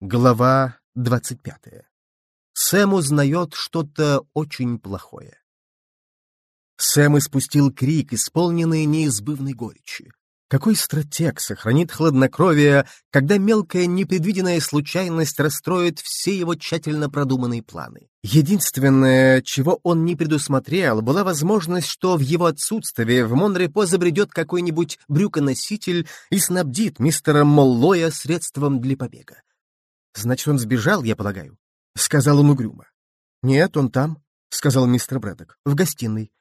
Глава двадцать пятая. Сэм узнает что-то очень плохое. Сэм испустил крик, исполненный неизбывной горечи. Какой стратег сохранит хладнокровие, когда мелкая непредвиденная случайность расстроит все его тщательно продуманные планы? Единственное, чего он не предусмотрел, была возможность, что в его отсутствие в Монрепо забредет какой-нибудь брюконоситель и снабдит мистера Моллоя средством для побега. «Значит, он сбежал, я полагаю?» — сказал он угрюмо. «Нет, он там», — сказал мистер Брэдок, — «в гостиной.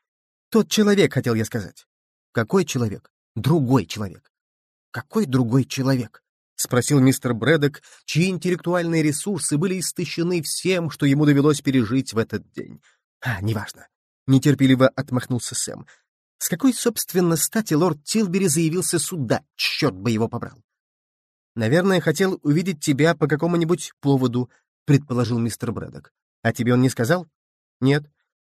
Тот человек, хотел я сказать». «Какой человек?» другой человек. Какой другой человек? спросил мистер Брэдок, чьи интеллектуальные ресурсы были истощены всем, что ему довелось пережить в этот день. А, неважно. Нетерпеливо отмахнулся Сэм. С какой, собственно, стати лорд Тилбери заявился сюда? Черт бы его побрал. Наверное, хотел увидеть тебя по какому-нибудь поводу, предположил мистер Брэдок. А тебе он не сказал? Нет.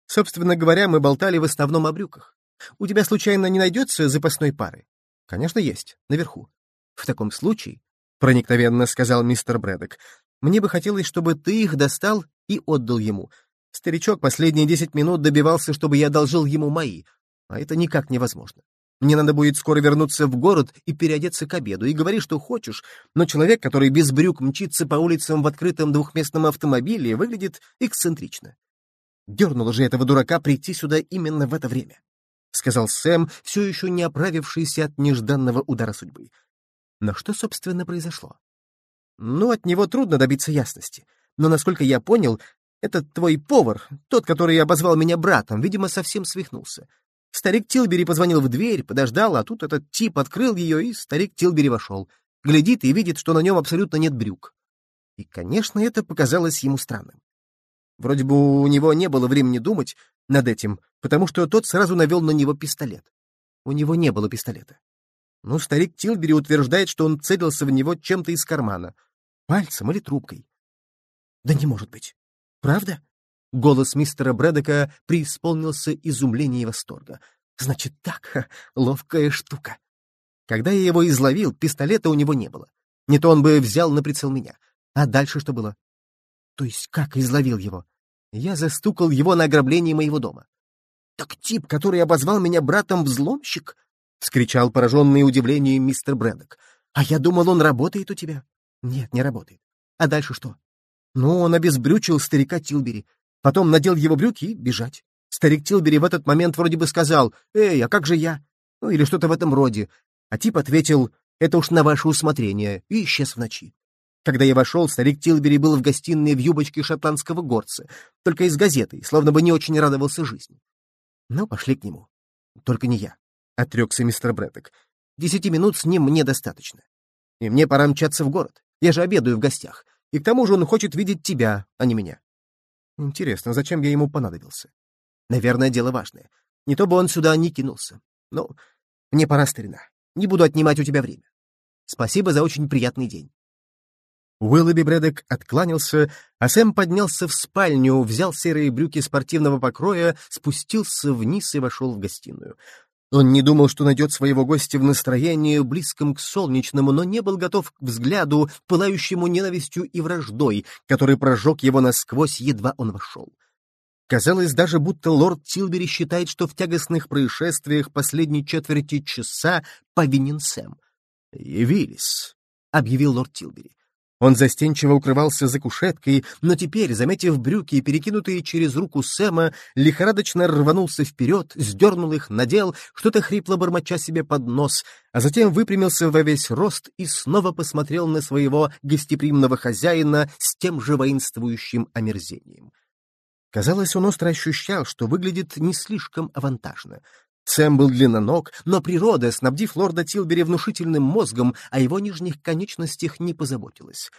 Собственно говоря, мы болтали в основном о брюках. У тебя случайно не найдется запасной пары? Конечно, есть, наверху. В таком случае, — проникновенно сказал мистер Брэдок, — мне бы хотелось, чтобы ты их достал и отдал ему. Старичок последние десять минут добивался, чтобы я одолжил ему мои, а это никак невозможно. Мне надо будет скоро вернуться в город и переодеться к обеду, и говори, что хочешь, но человек, который без брюк мчится по улицам в открытом двухместном автомобиле, выглядит эксцентрично. Дернуло же этого дурака прийти сюда именно в это время. — сказал Сэм, все еще не оправившийся от нежданного удара судьбы. Но что, собственно, произошло? Ну, от него трудно добиться ясности. Но, насколько я понял, этот твой повар, тот, который обозвал меня братом, видимо, совсем свихнулся. Старик Тилбери позвонил в дверь, подождал, а тут этот тип открыл ее, и старик Тилбери вошел. Глядит и видит, что на нем абсолютно нет брюк. И, конечно, это показалось ему странным. Вроде бы у него не было времени думать над этим, потому что тот сразу навел на него пистолет. У него не было пистолета. Ну, старик Тилбери утверждает, что он целился в него чем-то из кармана. Пальцем или трубкой. Да не может быть. Правда? Голос мистера Брэдека преисполнился изумления и восторга. Значит так, ловкая штука. Когда я его изловил, пистолета у него не было. Не то он бы взял на прицел меня. А дальше что было? То есть как изловил его? Я застукал его на ограблении моего дома. «Так тип, который обозвал меня братом-взломщик?» — вскричал пораженный удивлением мистер Брэдок. «А я думал, он работает у тебя». «Нет, не работает. А дальше что?» «Ну, он обезбрючил старика Тилбери, потом надел его брюки и бежать. Старик Тилбери в этот момент вроде бы сказал «Эй, а как же я?» Ну, или что-то в этом роде. А тип ответил «Это уж на ваше усмотрение» и исчез в ночи. Когда я вошел, старик Тилбери был в гостиной в юбочке шотландского горца, только из газеты, словно бы не очень радовался жизни. Ну, пошли к нему. Только не я, — отрекся мистер Бреттек. Десяти минут с ним мне достаточно. И мне пора мчаться в город. Я же обедаю в гостях. И к тому же он хочет видеть тебя, а не меня. Интересно, зачем я ему понадобился? Наверное, дело важное. Не то бы он сюда не кинулся. Но мне пора, старина. Не буду отнимать у тебя время. Спасибо за очень приятный день. Уиллоби Брэдок откланялся, а Сэм поднялся в спальню, взял серые брюки спортивного покроя, спустился вниз и вошел в гостиную. Он не думал, что найдет своего гостя в настроении, близком к солнечному, но не был готов к взгляду, пылающему ненавистью и враждой, который прожег его насквозь, едва он вошел. Казалось даже, будто лорд Тилбери считает, что в тягостных происшествиях последней четверти часа повинен Сэм. «Явились», — объявил лорд Тилбери. Он застенчиво укрывался за кушеткой, но теперь, заметив брюки, перекинутые через руку Сэма, лихорадочно рванулся вперед, сдернул их, надел, что-то хрипло бормоча себе под нос, а затем выпрямился во весь рост и снова посмотрел на своего гостеприимного хозяина с тем же воинствующим омерзением. Казалось, он остро ощущал, что выглядит не слишком авантажно. Сэм был длинноног, но природа, снабдив лорда Тилбери внушительным мозгом, о его нижних конечностях не позаботилась.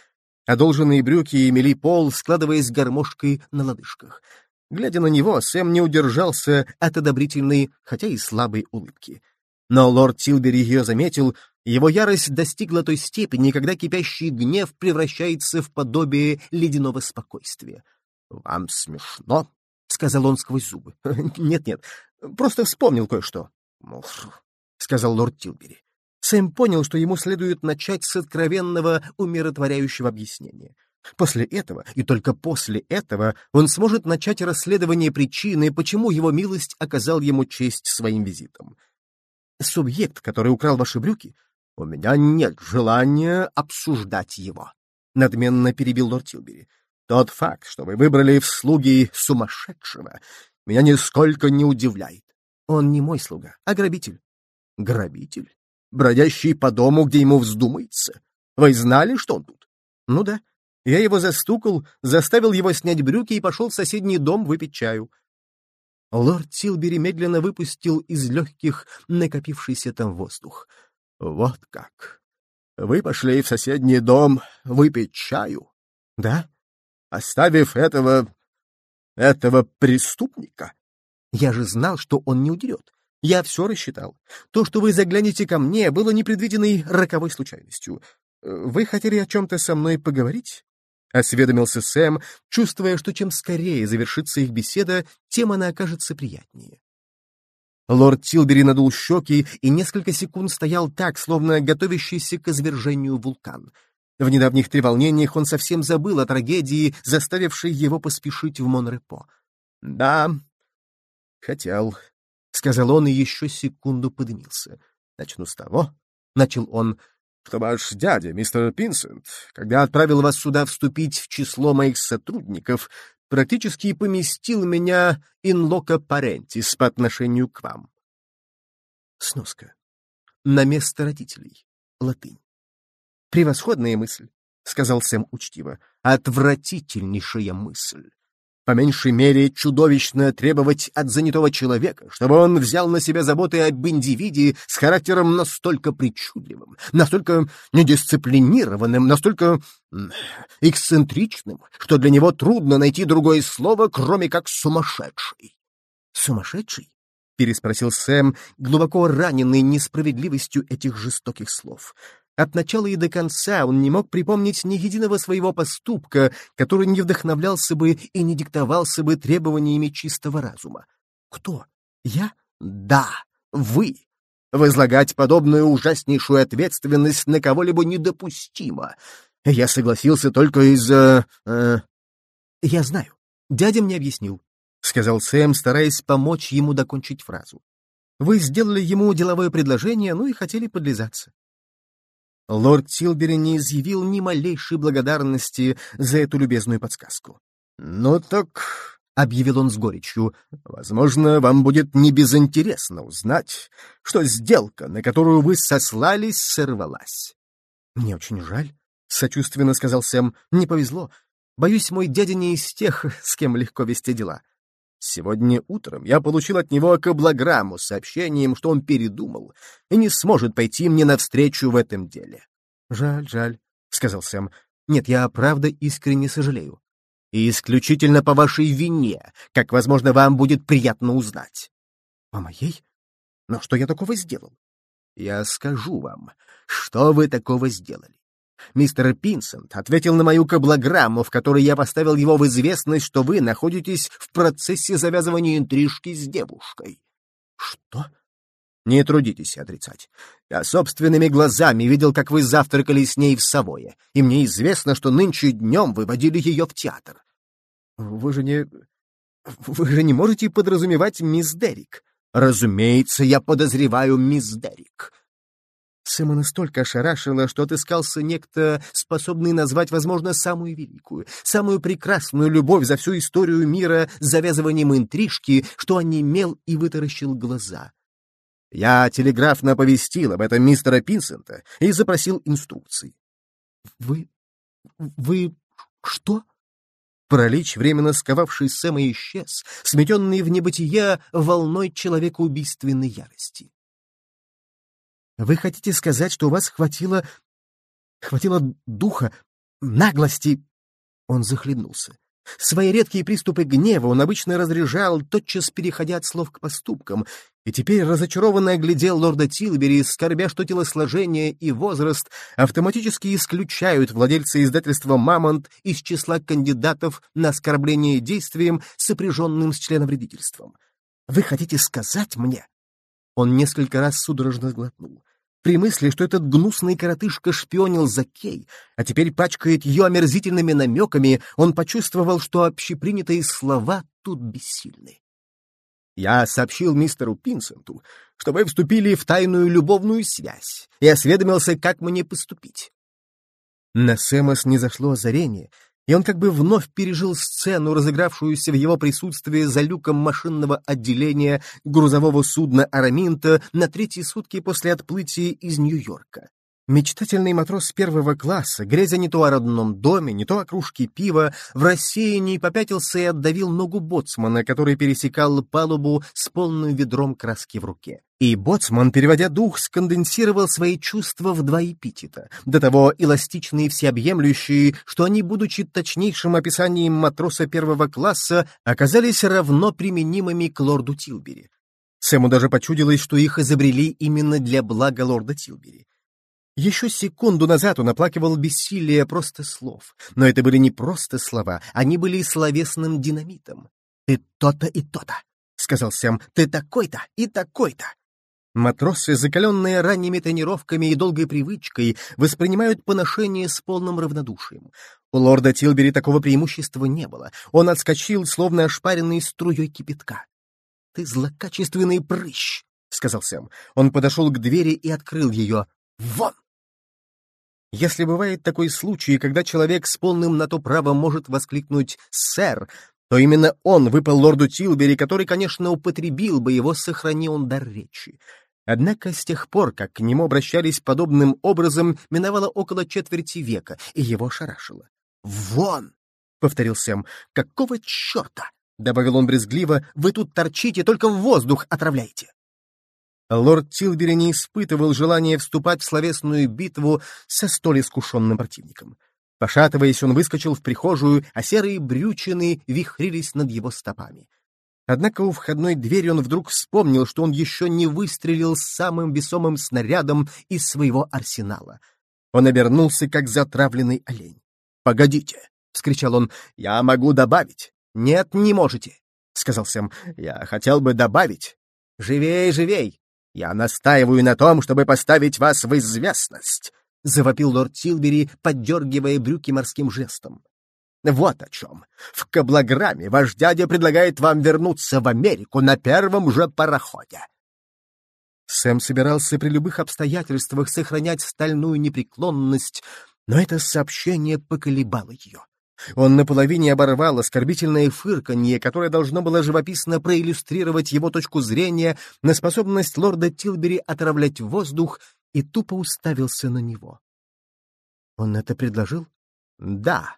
Одолженные брюки мели пол, складываясь гармошкой на лодыжках. Глядя на него, Сэм не удержался от одобрительной, хотя и слабой улыбки. Но лорд Тилбери ее заметил, его ярость достигла той степени, когда кипящий гнев превращается в подобие ледяного спокойствия. «Вам смешно?» — сказал он сквозь зубы. «Нет-нет, Просто вспомнил кое-что. — сказал лорд Тилбери. Сэм понял, что ему следует начать с откровенного умиротворяющего объяснения. После этого, и только после этого, он сможет начать расследование причины, почему его милость оказал ему честь своим визитом. Субъект, который украл ваши брюки, у меня нет желания обсуждать его, — надменно перебил лорд Тилбери. Тот факт, что вы выбрали в слуги сумасшедшего, меня нисколько не удивляет. Он не мой слуга, а грабитель. Грабитель? Бродящий по дому, где ему вздумается? Вы знали, что он тут? Ну да. Я его застукал, заставил его снять брюки и пошел в соседний дом выпить чаю. Лорд Тилбери медленно выпустил из легких накопившийся там воздух. «Вот как! Вы пошли в соседний дом выпить чаю?» «Да?» «Оставив этого... этого преступника?» «Я же знал, что он не удерет. Я все рассчитал. То, что вы заглянете ко мне, было непредвиденной роковой случайностью. Вы хотели о чем-то со мной поговорить?» — осведомился Сэм, чувствуя, что чем скорее завершится их беседа, тем она окажется приятнее. Лорд Тилбери надул щеки и несколько секунд стоял так, словно готовящийся к извержению вулкан. В недавних треволнениях он совсем забыл о трагедии, заставившей его поспешить в Монрепо. «Да, хотел», — сказал он и еще секунду подымился. «Начну с того», — начал он, что ваш дядя, мистер Пинсент, когда отправил вас сюда вступить в число моих сотрудников, практически поместил меня in loco parentis по отношению к вам. Сноска. На место родителей. Латынь. Превосходная мысль, — сказал Сэм учтиво. Отвратительнейшая мысль. По меньшей мере, чудовищно требовать от занятого человека, чтобы он взял на себя заботы об индивиде с характером настолько причудливым, настолько недисциплинированным, настолько эксцентричным, что для него трудно найти другое слово, кроме как «сумасшедший». «Сумасшедший?» — переспросил Сэм, глубоко раненый несправедливостью этих жестоких слов. От начала и до конца он не мог припомнить ни единого своего поступка, который не вдохновлялся бы и не диктовался бы требованиями чистого разума. Кто? Я? Да, вы. Возлагать подобную ужаснейшую ответственность на кого-либо недопустимо. Я согласился только из-за... Э... Я знаю. Дядя мне объяснил, — сказал Сэм, стараясь помочь ему докончить фразу. Вы сделали ему деловое предложение, ну и хотели подлизаться. Лорд Тилбери не изъявил ни малейшей благодарности за эту любезную подсказку. «Ну так», — объявил он с горечью, — «возможно, вам будет не безинтересно узнать, что сделка, на которую вы сослались, сорвалась». «Мне очень жаль», — сочувственно сказал Сэм, — «не повезло. Боюсь, мой дядя не из тех, с кем легко вести дела». Сегодня утром я получил от него каблограмму с сообщением, что он передумал и не сможет пойти мне навстречу в этом деле. — Жаль, жаль, — сказал Сэм. — Нет, я правда искренне сожалею. И исключительно по вашей вине, как, возможно, вам будет приятно узнать. — По моей? Но что я такого сделал? — Я скажу вам, что вы такого сделали. Мистер Пинсент ответил на мою каблограмму, в которой я поставил его в известность, что вы находитесь в процессе завязывания интрижки с девушкой. Что? Не трудитесь отрицать. Я собственными глазами видел, как вы завтракали с ней в Савое, и мне известно, что нынче днем вы водили ее в театр. Вы же не... Вы же не можете подразумевать мисс Деррик. Разумеется, я подозреваю мисс Деррик. Сэма настолько ошарашило, что отыскался некто, способный назвать, возможно, самую великую, самую прекрасную любовь за всю историю мира с завязыванием интрижки, что онемел и вытаращил глаза. Я телеграфно оповестил об этом мистера Пинсента и запросил инструкции. — Вы... вы... что? Паралич, временно сковавший Сэма, исчез, сметенный в небытие волной человекоубийственной ярости. Вы хотите сказать, что у вас хватило... хватило духа, наглости...» Он захлебнулся. Свои редкие приступы гнева он обычно разряжал, тотчас переходя от слов к поступкам, и теперь разочарованно оглядел лорда Тилбери, скорбя, что телосложение и возраст автоматически исключают владельца издательства «Мамонт» из числа кандидатов на оскорбление действием, сопряженным с членовредительством. «Вы хотите сказать мне?» Он несколько раз судорожно сглотнул. При мысли, что этот гнусный коротышка шпионил за Кей, а теперь пачкает ее омерзительными намеками, он почувствовал, что общепринятые слова тут бессильны. Я сообщил мистеру Пинсенту, что вы вступили в тайную любовную связь, и осведомился, как мне поступить. На Сэма снизошло озарение, и он как бы вновь пережил сцену, разыгравшуюся в его присутствии за люком машинного отделения грузового судна «Араминта» на третьи сутки после отплытия из Нью-Йорка. Мечтательный матрос первого класса, грезя не то о родном доме, не то о кружке пива, в рассеянии попятился и отдавил ногу боцмана, который пересекал палубу с полным ведром краски в руке. И боцман, переводя дух, сконденсировал свои чувства в два эпитета, до того эластичные и всеобъемлющие, что они, будучи точнейшим описанием матроса первого класса, оказались равно применимыми к лорду Тилбери. Сэму даже почудилось, что их изобрели именно для блага лорда Тилбери. Еще секунду назад он оплакивал бессилие просто слов. Но это были не просто слова, они были словесным динамитом. «Ты то-то и то-то», — сказал Сэм, — «ты такой-то и такой-то». Матросы, закаленные ранними тренировками и долгой привычкой, воспринимают поношение с полным равнодушием. У лорда Тилбери такого преимущества не было. Он отскочил, словно ошпаренный струей кипятка. «Ты злокачественный прыщ», — сказал Сэм. Он подошел к двери и открыл ее. «Вон!» Если бывает такой случай, когда человек с полным на то правом может воскликнуть «сэр», то именно он выпал лорду Тилбери, который, конечно, употребил бы его, сохрани он дар речи. Однако с тех пор, как к нему обращались подобным образом, миновало около четверти века, и его шарашило. «Вон!» — повторил Сэм. «Какого черта?» — добавил он брезгливо. «Вы тут торчите, только в воздух отравляете!» Лорд Тилбери не испытывал желания вступать в словесную битву со столь искушенным противником. Пошатываясь, он выскочил в прихожую, а серые брючины вихрились над его стопами. Однако у входной двери он вдруг вспомнил, что он еще не выстрелил самым весомым снарядом из своего арсенала. Он обернулся, как затравленный олень. «Погодите!» — вскричал он. «Я могу добавить!» «Нет, не можете!» — сказал Сэм. «Я хотел бы добавить!» «Живей, живей!» «Я настаиваю на том, чтобы поставить вас в известность», — завопил лорд Тилбери, поддергивая брюки морским жестом. «Вот о чем. В каблограмме ваш дядя предлагает вам вернуться в Америку на первом же пароходе». Сэм собирался при любых обстоятельствах сохранять стальную непреклонность, но это сообщение поколебало ее. Он наполовине оборвал оскорбительное фырканье, которое должно было живописно проиллюстрировать его точку зрения на способность лорда Тилбери отравлять воздух, и тупо уставился на него. «Он это предложил?» «Да,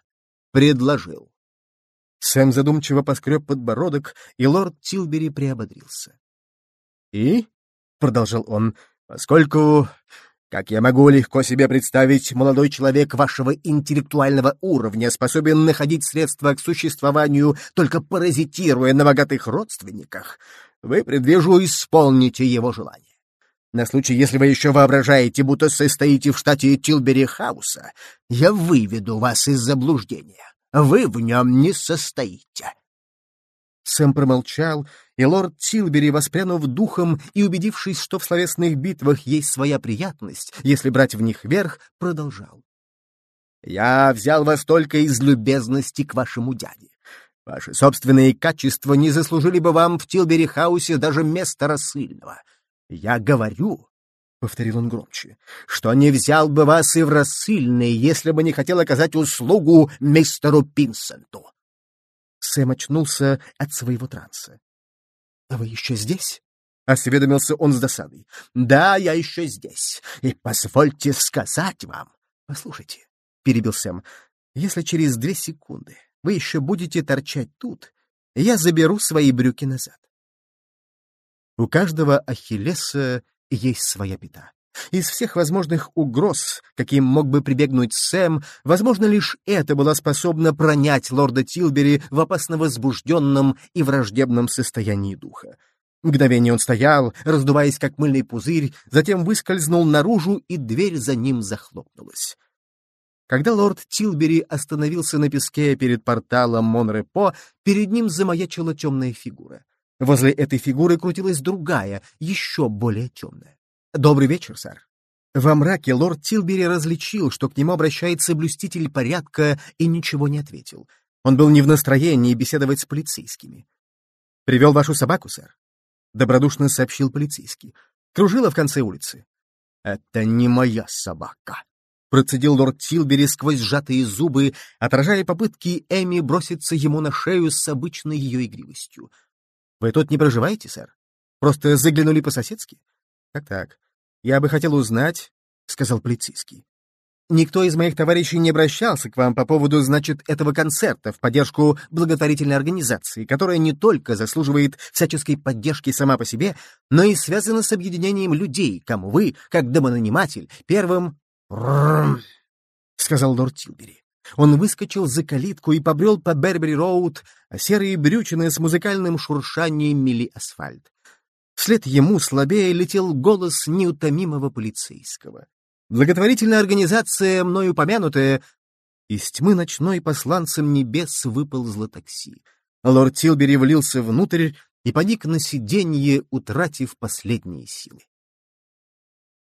предложил». Сэм задумчиво поскреб подбородок, и лорд Тилбери приободрился. «И?» — продолжал он, — «поскольку как я могу легко себе представить, молодой человек вашего интеллектуального уровня способен находить средства к существованию, только паразитируя на богатых родственниках, вы, предвижу, исполните его желание. На случай, если вы еще воображаете, будто состоите в штате Тилбери-хауса, я выведу вас из заблуждения. Вы в нем не состоите. Сэм промолчал, и лорд Тилбери, воспрянув духом и убедившись, что в словесных битвах есть своя приятность, если брать в них верх, продолжал. «Я взял вас только из любезности к вашему дяде. Ваши собственные качества не заслужили бы вам в Тилбери-хаусе даже места рассыльного. Я говорю, — повторил он громче, — что не взял бы вас и в рассыльные, если бы не хотел оказать услугу мистеру Пинсенту. Сэм очнулся от своего транса. — А вы еще здесь? — осведомился он с досадой. — Да, я еще здесь. И позвольте сказать вам... — Послушайте, — перебил Сэм, — если через две секунды вы еще будете торчать тут, я заберу свои брюки назад. У каждого Ахиллеса есть своя пята. Из всех возможных угроз, каким мог бы прибегнуть Сэм, возможно, лишь это было способно пронять лорда Тилбери в опасно возбужденном и враждебном состоянии духа. Мгновение он стоял, раздуваясь как мыльный пузырь, затем выскользнул наружу, и дверь за ним захлопнулась. Когда лорд Тилбери остановился на песке перед порталом Монрепо, перед ним замаячила темная фигура. Возле этой фигуры крутилась другая, еще более темная. «Добрый вечер, сэр». Во мраке лорд Тилбери различил, что к нему обращается блюститель порядка, и ничего не ответил. Он был не в настроении беседовать с полицейскими. «Привел вашу собаку, сэр», — добродушно сообщил полицейский. «Кружила в конце улицы». «Это не моя собака», — процедил лорд Тилбери сквозь сжатые зубы, отражая попытки Эми броситься ему на шею с обычной ее игривостью. «Вы тут не проживаете, сэр? Просто заглянули по-соседски?» «Так-так. Я бы хотел узнать, — сказал полицейский. Никто из моих товарищей не обращался к вам по поводу, значит, этого концерта в поддержку благотворительной организации, которая не только заслуживает всяческой поддержки сама по себе, но и связана с объединением людей, кому вы, как домонаниматель, первым... — сказал лорд Тилбери. Он выскочил за калитку и побрел по Бербери-Роуд, а серые брючины с музыкальным шуршанием мели асфальт. Вслед ему слабее летел голос неутомимого полицейского. Благотворительная организация, мною упомянутая, из тьмы ночной посланцем небес выползло такси. Лорд Тилбери влился внутрь и поник на сиденье, утратив последние силы.